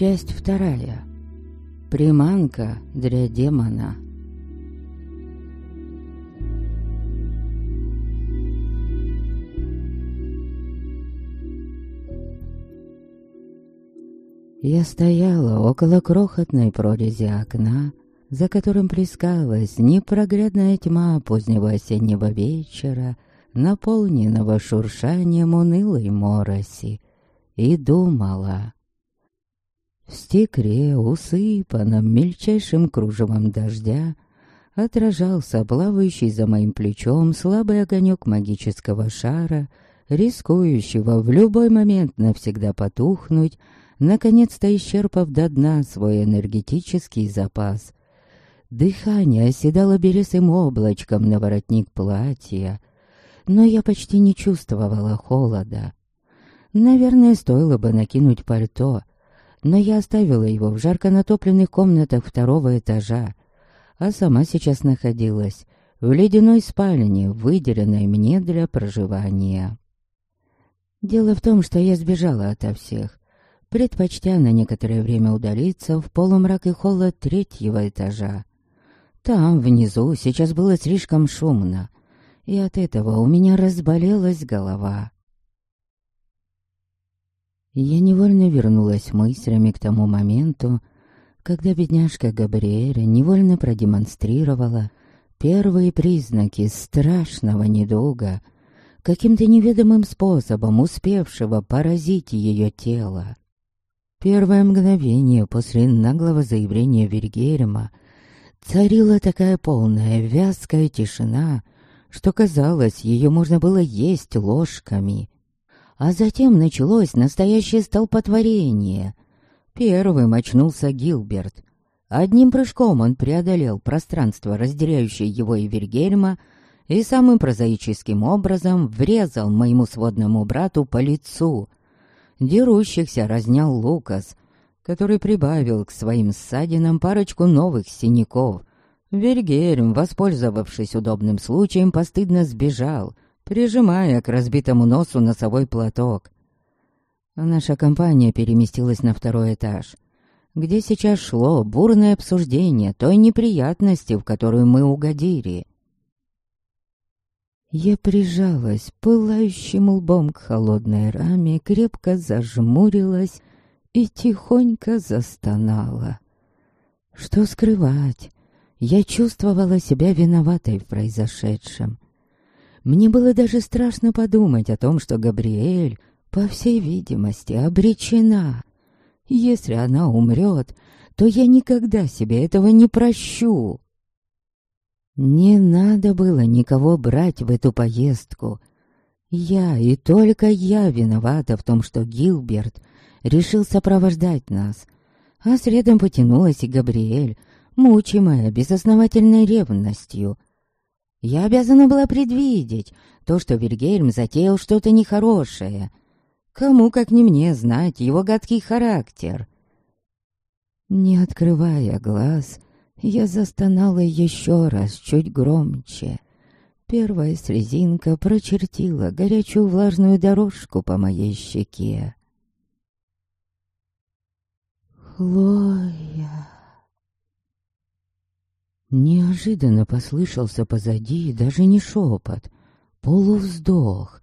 Часть вторая. Приманка для демона. Я стояла около крохотной прорези окна, за которым плескалась непроглядная тьма позднего осеннего вечера, наполненного шуршанием унылой мороси, и думала. Стекре, усыпанном мельчайшим кружевом дождя, отражался плавающий за моим плечом слабый огонек магического шара, рискующего в любой момент навсегда потухнуть, наконец-то исчерпав до дна свой энергетический запас. Дыхание оседало белесым облачком на воротник платья, но я почти не чувствовала холода. Наверное, стоило бы накинуть пальто, но я оставила его в жарко натопленных комнатах второго этажа, а сама сейчас находилась в ледяной спальне, выделенной мне для проживания. Дело в том, что я сбежала ото всех, предпочтя на некоторое время удалиться в полумрак и холод третьего этажа. Там, внизу, сейчас было слишком шумно, и от этого у меня разболелась голова. Я невольно вернулась мыслями к тому моменту, когда бедняжка Габриэля невольно продемонстрировала первые признаки страшного недуга, каким-то неведомым способом успевшего поразить ее тело. Первое мгновение после наглого заявления Вильгельма царила такая полная вязкая тишина, что казалось, ее можно было есть ложками. А затем началось настоящее столпотворение. Первым очнулся Гилберт. Одним прыжком он преодолел пространство, разделяющее его и Вильгельма, и самым прозаическим образом врезал моему сводному брату по лицу. Дерущихся разнял Лукас, который прибавил к своим ссадинам парочку новых синяков. Вильгельм, воспользовавшись удобным случаем, постыдно сбежал — прижимая к разбитому носу носовой платок. Наша компания переместилась на второй этаж, где сейчас шло бурное обсуждение той неприятности, в которую мы угодили. Я прижалась пылающим лбом к холодной раме, крепко зажмурилась и тихонько застонала. Что скрывать? Я чувствовала себя виноватой в произошедшем. Мне было даже страшно подумать о том, что Габриэль, по всей видимости, обречена. Если она умрет, то я никогда себе этого не прощу. Не надо было никого брать в эту поездку. Я и только я виновата в том, что Гилберт решил сопровождать нас. А следом потянулась и Габриэль, мучимая безосновательной ревностью — я обязана была предвидеть то, что Вильгельм затеял что-то нехорошее. Кому, как не мне, знать его гадкий характер? Не открывая глаз, я застонала еще раз, чуть громче. Первая слезинка прочертила горячую влажную дорожку по моей щеке. «Хлоя!» Неожиданно послышался позади даже не шепот, полувздох,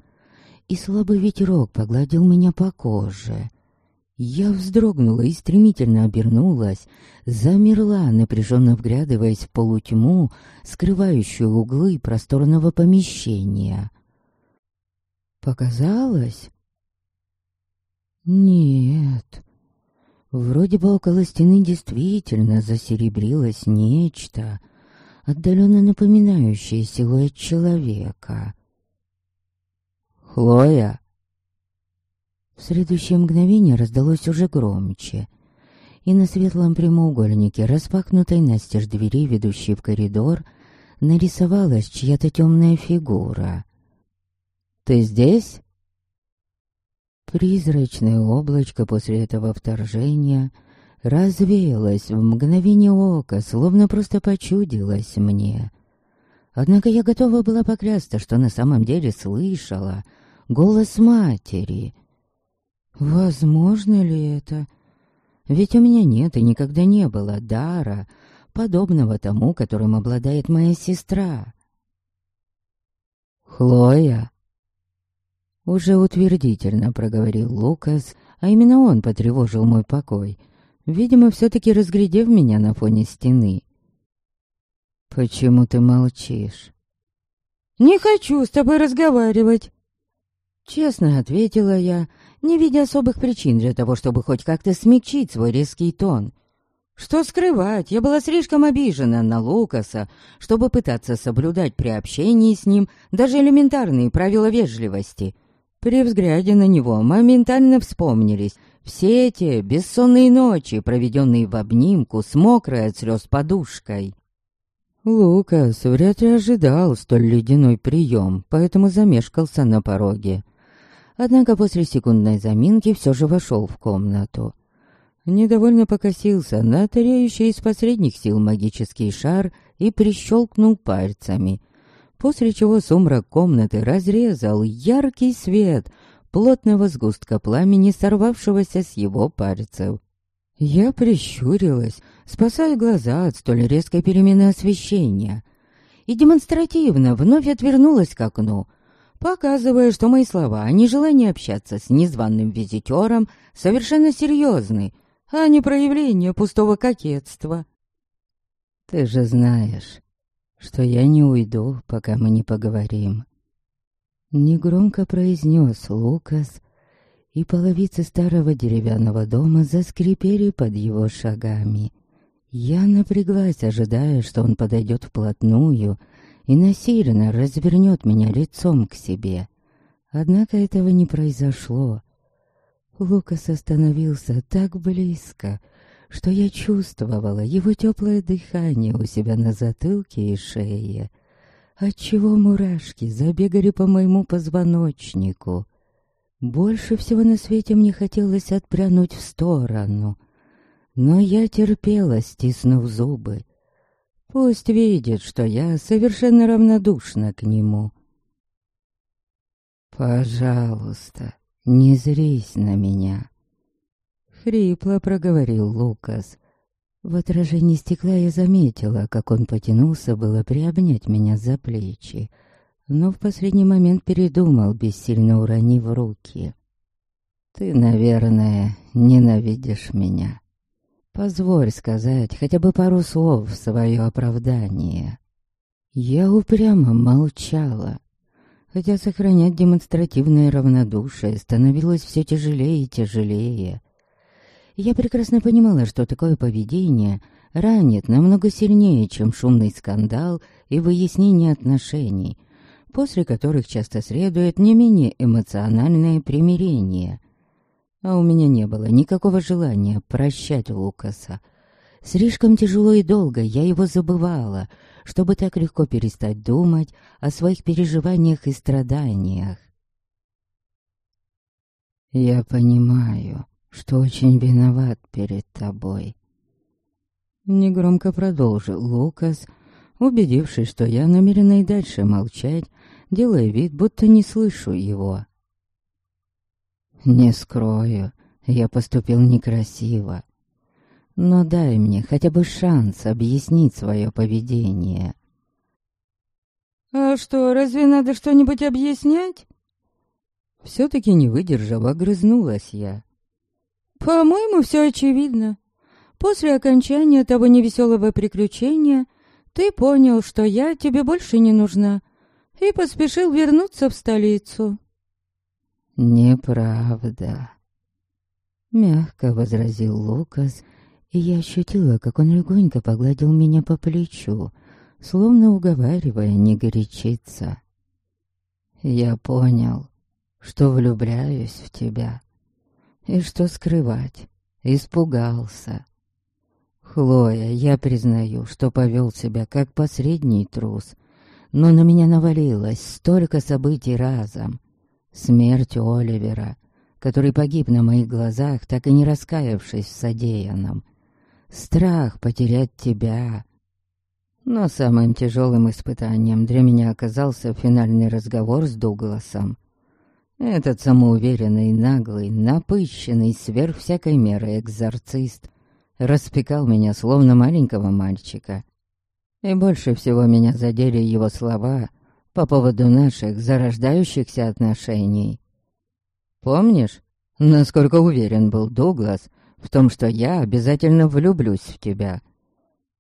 и слабый ветерок погладил меня по коже. Я вздрогнула и стремительно обернулась, замерла, напряженно вглядываясь в полутьму, скрывающую углы просторного помещения. Показалось? Нет, Вроде бы около стены действительно засеребрилось нечто, отдаленно напоминающее силуэт человека. «Хлоя!» В следующее мгновение раздалось уже громче, и на светлом прямоугольнике, распахнутой настежь двери, ведущей в коридор, нарисовалась чья-то темная фигура. «Ты здесь?» Призрачное облачко после этого вторжения развеялось в мгновение ока, словно просто почудилось мне. Однако я готова была поклясться, что на самом деле слышала голос матери. Возможно ли это? Ведь у меня нет и никогда не было дара, подобного тому, которым обладает моя сестра. «Хлоя!» Уже утвердительно проговорил Лукас, а именно он потревожил мой покой, видимо, все-таки разглядев меня на фоне стены. «Почему ты молчишь?» «Не хочу с тобой разговаривать!» Честно ответила я, не видя особых причин для того, чтобы хоть как-то смягчить свой резкий тон. Что скрывать, я была слишком обижена на Лукаса, чтобы пытаться соблюдать при общении с ним даже элементарные правила вежливости. При взгляде на него моментально вспомнились все эти бессонные ночи, проведенные в обнимку с мокрой от слез подушкой. Лукас вряд ли ожидал столь ледяной прием, поэтому замешкался на пороге. Однако после секундной заминки все же вошел в комнату недовольно покосился на тареющий из последних сил магический шар и прищелкнул пальцами, после чего сумрак комнаты разрезал яркий свет плотного сгустка пламени, сорвавшегося с его пальцев. Я прищурилась, спасая глаза от столь резкой перемены освещения, и демонстративно вновь отвернулась к окну, показывая, что мои слова о нежелании общаться с незваным визитером совершенно серьезны — а не проявление пустого кокетства. Ты же знаешь, что я не уйду, пока мы не поговорим. Негромко произнес Лукас, и половицы старого деревянного дома заскрипели под его шагами. Я напряглась, ожидая, что он подойдет вплотную и насильно развернет меня лицом к себе. Однако этого не произошло. Лукас остановился так близко, что я чувствовала его теплое дыхание у себя на затылке и шее, отчего мурашки забегали по моему позвоночнику. Больше всего на свете мне хотелось отпрянуть в сторону, но я терпела, стиснув зубы. Пусть видит, что я совершенно равнодушна к нему. «Пожалуйста, «Не зрись на меня!» Хрипло проговорил Лукас. В отражении стекла я заметила, как он потянулся было приобнять меня за плечи, но в последний момент передумал, бессильно уронив руки. «Ты, наверное, ненавидишь меня. Позволь сказать хотя бы пару слов в свое оправдание». Я упрямо молчала, хотя сохранять демонстративное равнодушие становилось все тяжелее и тяжелее. Я прекрасно понимала, что такое поведение ранит намного сильнее, чем шумный скандал и выяснение отношений, после которых часто следует не менее эмоциональное примирение. А у меня не было никакого желания прощать Лукаса. Слишком тяжело и долго я его забывала — чтобы так легко перестать думать о своих переживаниях и страданиях. «Я понимаю, что очень виноват перед тобой», — негромко продолжил Лукас, убедившись, что я намерена и дальше молчать, делая вид, будто не слышу его. «Не скрою, я поступил некрасиво. Но дай мне хотя бы шанс объяснить свое поведение. «А что, разве надо что-нибудь объяснять?» Все-таки не выдержав, огрызнулась я. «По-моему, все очевидно. После окончания того невеселого приключения ты понял, что я тебе больше не нужна, и поспешил вернуться в столицу». «Неправда», — мягко возразил Лукас, — и я ощутила, как он легонько погладил меня по плечу, словно уговаривая не горячиться. Я понял, что влюбляюсь в тебя, и что скрывать, испугался. Хлоя, я признаю, что повел себя как посредний трус, но на меня навалилось столько событий разом. Смерть Оливера, который погиб на моих глазах, так и не раскаявшись в содеянном — страх потерять тебя. Но самым тяжелым испытанием для меня оказался финальный разговор с Дугласом. Этот самоуверенный, наглый, напыщенный, сверх всякой меры экзорцист распекал меня, словно маленького мальчика. И больше всего меня задели его слова по поводу наших зарождающихся отношений. Помнишь, насколько уверен был Дуглас в том, что я обязательно влюблюсь в тебя?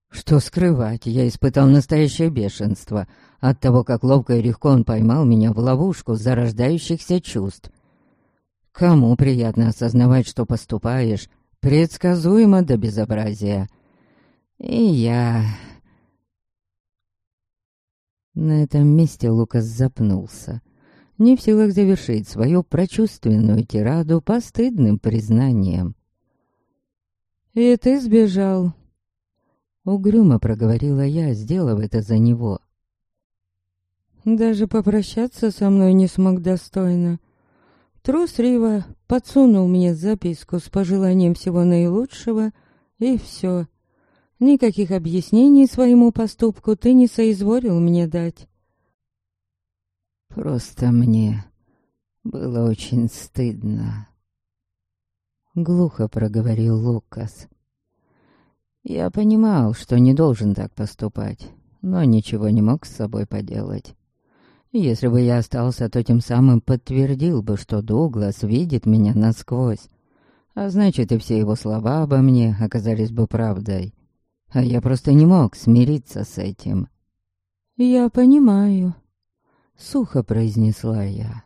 Что скрывать, я испытал настоящее бешенство от того, как ловко и легко он поймал меня в ловушку зарождающихся чувств. Кому приятно осознавать, что поступаешь предсказуемо до безобразия. И я... На этом месте Лукас запнулся, не в силах завершить свою прочувственную тираду постыдным признанием. «И ты сбежал?» Угрюмо проговорила я, сделав это за него. Даже попрощаться со мной не смог достойно. Трусливо подсунул мне записку с пожеланием всего наилучшего, и все. Никаких объяснений своему поступку ты не соизволил мне дать. Просто мне было очень стыдно. Глухо проговорил Лукас. Я понимал, что не должен так поступать, но ничего не мог с собой поделать. Если бы я остался, то тем самым подтвердил бы, что Дуглас видит меня насквозь. А значит, и все его слова обо мне оказались бы правдой. А я просто не мог смириться с этим. «Я понимаю», — сухо произнесла я.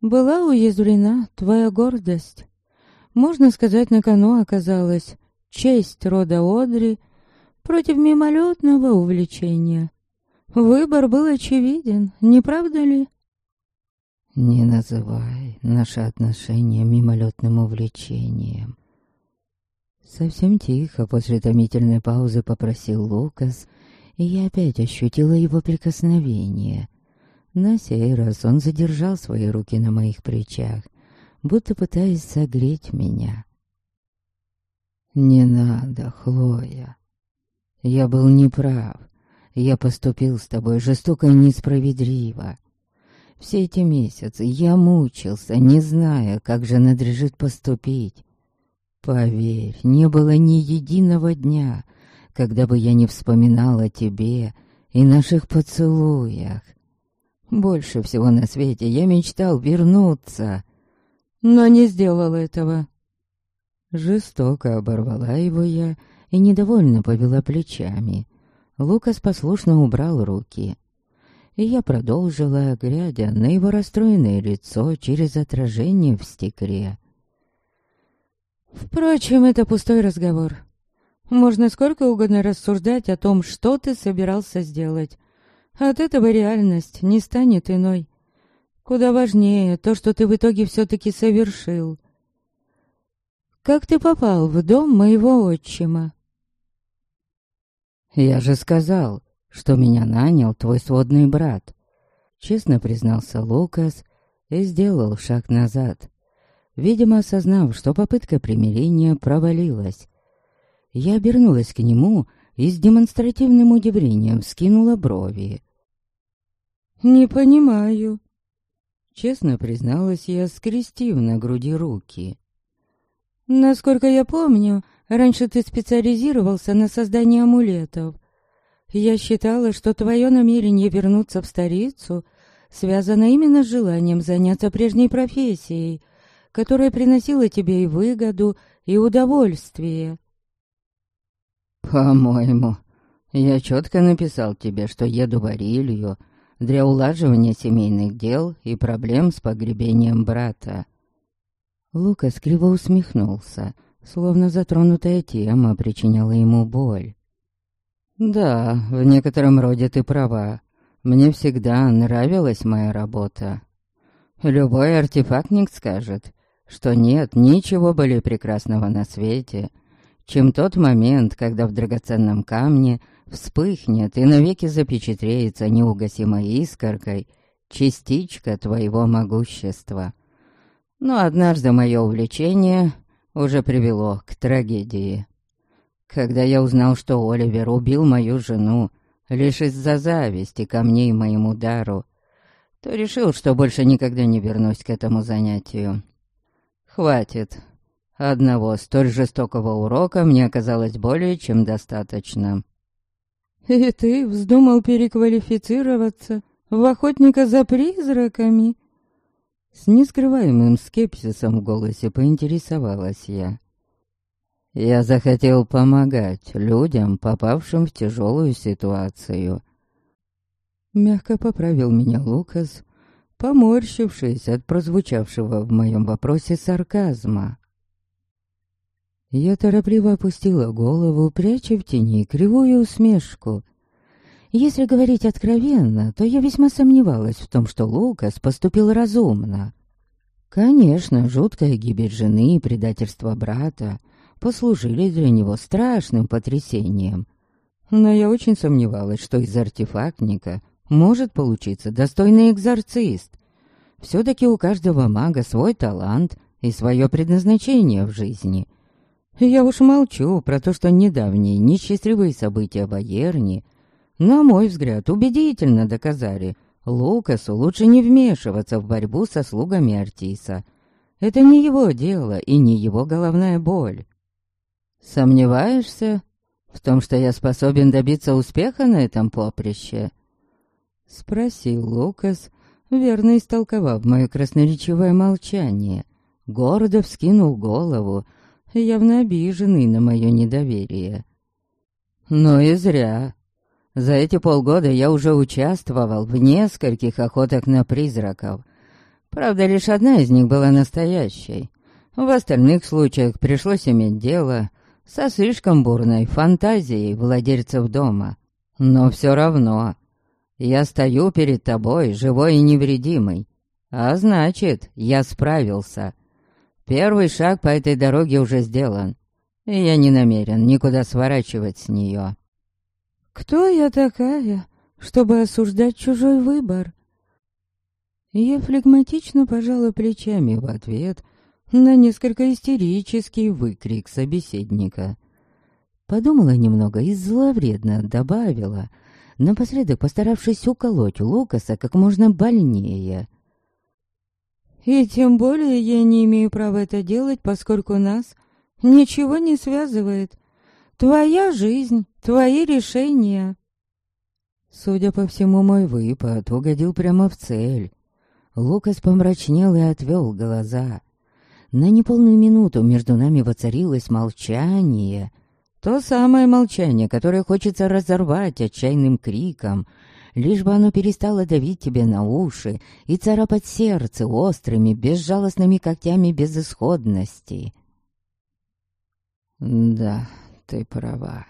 «Была уязвлена твоя гордость. Можно сказать, на кону оказалась честь рода Одри против мимолетного увлечения. Выбор был очевиден, не правда ли? Не называй наши отношения мимолетным увлечением. Совсем тихо после томительной паузы попросил Лукас, и я опять ощутила его прикосновение. На сей раз он задержал свои руки на моих плечах, будто пытаясь согреть меня. «Не надо, Хлоя. Я был неправ. Я поступил с тобой жестоко и несправедливо. Все эти месяцы я мучился, не зная, как же надлежит поступить. Поверь, не было ни единого дня, когда бы я не вспоминал о тебе и наших поцелуях. Больше всего на свете я мечтал вернуться, но не сделал этого. Жестоко оборвала его я и недовольно повела плечами. Лукас послушно убрал руки. И я продолжила, глядя на его расстроенное лицо через отражение в стекле. Впрочем, это пустой разговор. Можно сколько угодно рассуждать о том, что ты собирался сделать. От этого реальность не станет иной. Куда важнее то, что ты в итоге все-таки совершил. Как ты попал в дом моего отчима? «Я же сказал, что меня нанял твой сводный брат», — честно признался Лукас и сделал шаг назад, видимо, осознав, что попытка примирения провалилась. Я обернулась к нему и с демонстративным удивлением скинула брови. «Не понимаю», — честно призналась я, скрестив на груди руки. «Насколько я помню, Раньше ты специализировался на создании амулетов. Я считала, что твое намерение вернуться в столицу связано именно с желанием заняться прежней профессией, которая приносила тебе и выгоду, и удовольствие. По-моему, я четко написал тебе, что еду в Арилью для улаживания семейных дел и проблем с погребением брата. Лукас криво усмехнулся — словно затронутая тема причиняла ему боль. «Да, в некотором роде ты права. Мне всегда нравилась моя работа. Любой артефактник скажет, что нет ничего более прекрасного на свете, чем тот момент, когда в драгоценном камне вспыхнет и навеки запечатлеется неугасимой искоркой частичка твоего могущества. Но однажды мое увлечение уже привело к трагедии. Когда я узнал, что Оливер убил мою жену лишь из-за зависти ко мне и моему дару, то решил, что больше никогда не вернусь к этому занятию. Хватит. Одного столь жестокого урока мне оказалось более чем достаточно. «И ты вздумал переквалифицироваться в охотника за призраками?» С нескрываемым скепсисом в голосе поинтересовалась я. Я захотел помогать людям, попавшим в тяжелую ситуацию. Мягко поправил меня Лукас, поморщившись от прозвучавшего в моем вопросе сарказма. Я торопливо опустила голову, пряча в тени кривую усмешку. Если говорить откровенно, то я весьма сомневалась в том, что Лукас поступил разумно. Конечно, жуткая гибель жены и предательство брата послужили для него страшным потрясением. Но я очень сомневалась, что из артефактника может получиться достойный экзорцист. Все-таки у каждого мага свой талант и свое предназначение в жизни. Я уж молчу про то, что недавние несчастливые события в Аерне, на мой взгляд, убедительно доказали, Лукасу лучше не вмешиваться в борьбу со слугами Артиса. Это не его дело и не его головная боль. Сомневаешься в том, что я способен добиться успеха на этом поприще? Спросил Лукас, верно истолковав мое красноречивое молчание. Гордо вскинул голову, явно обиженный на мое недоверие. Но и зря. За эти полгода я уже участвовал в нескольких охотах на призраков. Правда, лишь одна из них была настоящей. В остальных случаях пришлось иметь дело со слишком бурной фантазией владельцев дома. Но все равно, я стою перед тобой, живой и невредимый. А значит, я справился. Первый шаг по этой дороге уже сделан, и я не намерен никуда сворачивать с нее. «Кто я такая, чтобы осуждать чужой выбор?» Я флегматично пожала плечами в ответ на несколько истерический выкрик собеседника. Подумала немного и зловредно добавила, напоследок постаравшись уколоть Лукаса как можно больнее. И тем более я не имею права это делать, поскольку нас ничего не связывает. Твоя жизнь, твои решения. Судя по всему, мой выпад угодил прямо в цель. Лукас помрачнел и отвел глаза. На неполную минуту между нами воцарилось молчание. То самое молчание, которое хочется разорвать отчаянным криком, лишь бы оно перестало давить тебе на уши и царапать сердце острыми, безжалостными когтями безысходности. Да, ты права.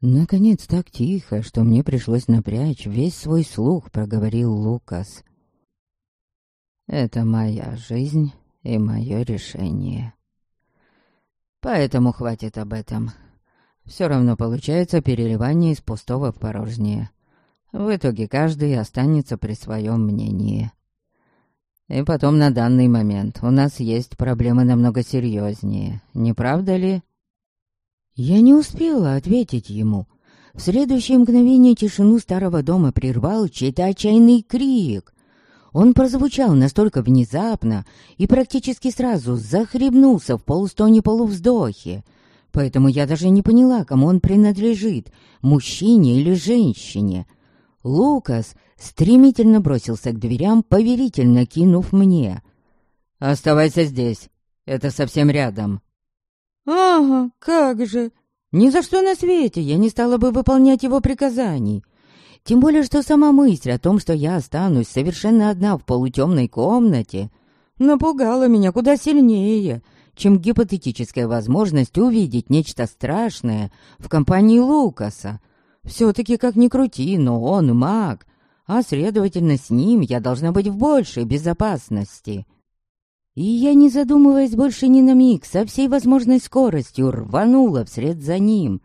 Наконец, так тихо, что мне пришлось напрячь весь свой слух, проговорил Лукас. Это моя жизнь и мое решение. Поэтому хватит об этом. Все равно получается переливание из пустого в порожнее. В итоге каждый останется при своем мнении. И потом на данный момент у нас есть проблемы намного серьезнее, не правда ли? Я не успела ответить ему. В следующее мгновение тишину старого дома прервал чей-то отчаянный крик. Он прозвучал настолько внезапно и практически сразу захлебнулся в полустоне-полувздохе, поэтому я даже не поняла, кому он принадлежит, мужчине или женщине. Лукас стремительно бросился к дверям, поверительно кинув мне. «Оставайся здесь, это совсем рядом». «Ага, как же!» «Ни за что на свете я не стала бы выполнять его приказаний. Тем более, что сама мысль о том, что я останусь совершенно одна в полутемной комнате, напугала меня куда сильнее, чем гипотетическая возможность увидеть нечто страшное в компании Лукаса, все-таки, как ни крути, но он маг, а, следовательно, с ним я должна быть в большей безопасности. И я, не задумываясь больше ни на миг, со всей возможной скоростью рванула вслед за ним.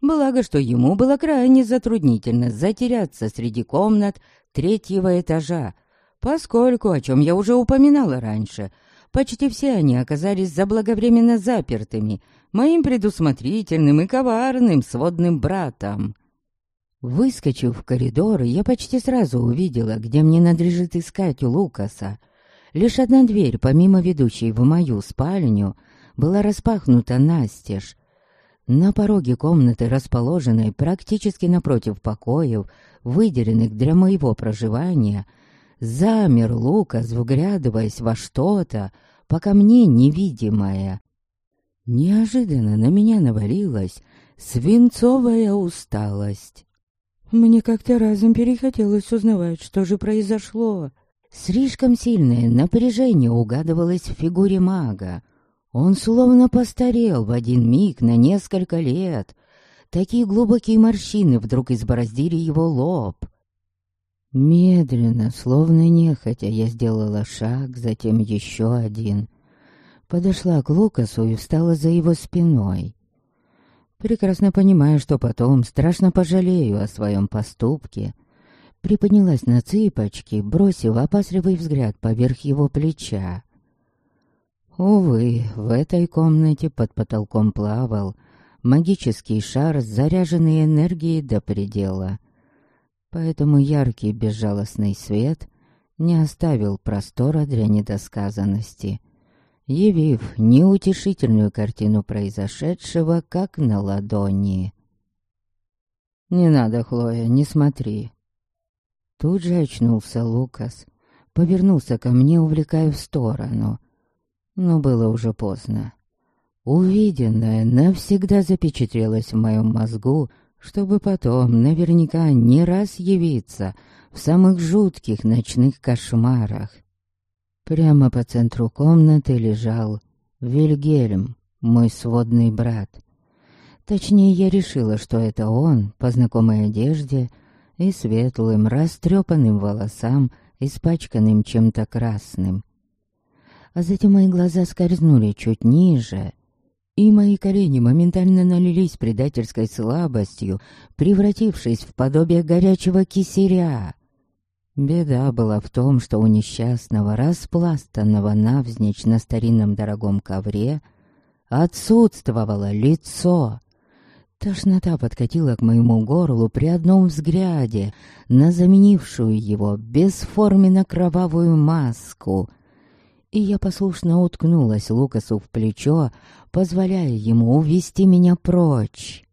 Благо, что ему было крайне затруднительно затеряться среди комнат третьего этажа, поскольку, о чем я уже упоминала раньше, почти все они оказались заблаговременно запертыми моим предусмотрительным и коварным сводным братом. Выскочив в коридор, я почти сразу увидела, где мне надлежит искать Лукаса. Лишь одна дверь, помимо ведущей в мою спальню, была распахнута настежь. На пороге комнаты, расположенной практически напротив покоев, выделенных для моего проживания, замер Лукас, вглядываясь во что-то, пока мне невидимое. Неожиданно на меня навалилась свинцовая усталость. Мне как-то разом перехотелось узнавать, что же произошло. Слишком сильное напряжение угадывалось в фигуре мага. Он словно постарел в один миг на несколько лет. Такие глубокие морщины вдруг избороздили его лоб. Медленно, словно нехотя, я сделала шаг, затем еще один. Подошла к Лукасу и встала за его спиной прекрасно понимая, что потом страшно пожалею о своем поступке, приподнялась на цыпочки, бросив опасливый взгляд поверх его плеча. Увы, в этой комнате под потолком плавал магический шар, заряженный энергией до предела. Поэтому яркий безжалостный свет не оставил простора для недосказанности — явив неутешительную картину произошедшего, как на ладони. «Не надо, Хлоя, не смотри». Тут же очнулся Лукас, повернулся ко мне, увлекая в сторону. Но было уже поздно. Увиденное навсегда запечатлелось в моем мозгу, чтобы потом наверняка не раз явиться в самых жутких ночных кошмарах. Прямо по центру комнаты лежал Вильгельм, мой сводный брат. Точнее, я решила, что это он, по знакомой одежде и светлым, растрепанным волосам, испачканным чем-то красным. А затем мои глаза скользнули чуть ниже, и мои колени моментально налились предательской слабостью, превратившись в подобие горячего кисеря. Беда была в том, что у несчастного, распластанного навзничь на старинном дорогом ковре, отсутствовало лицо. Тошнота подкатила к моему горлу при одном взгляде на заменившую его бесформенно-кровавую маску. И я послушно уткнулась Лукасу в плечо, позволяя ему увести меня прочь.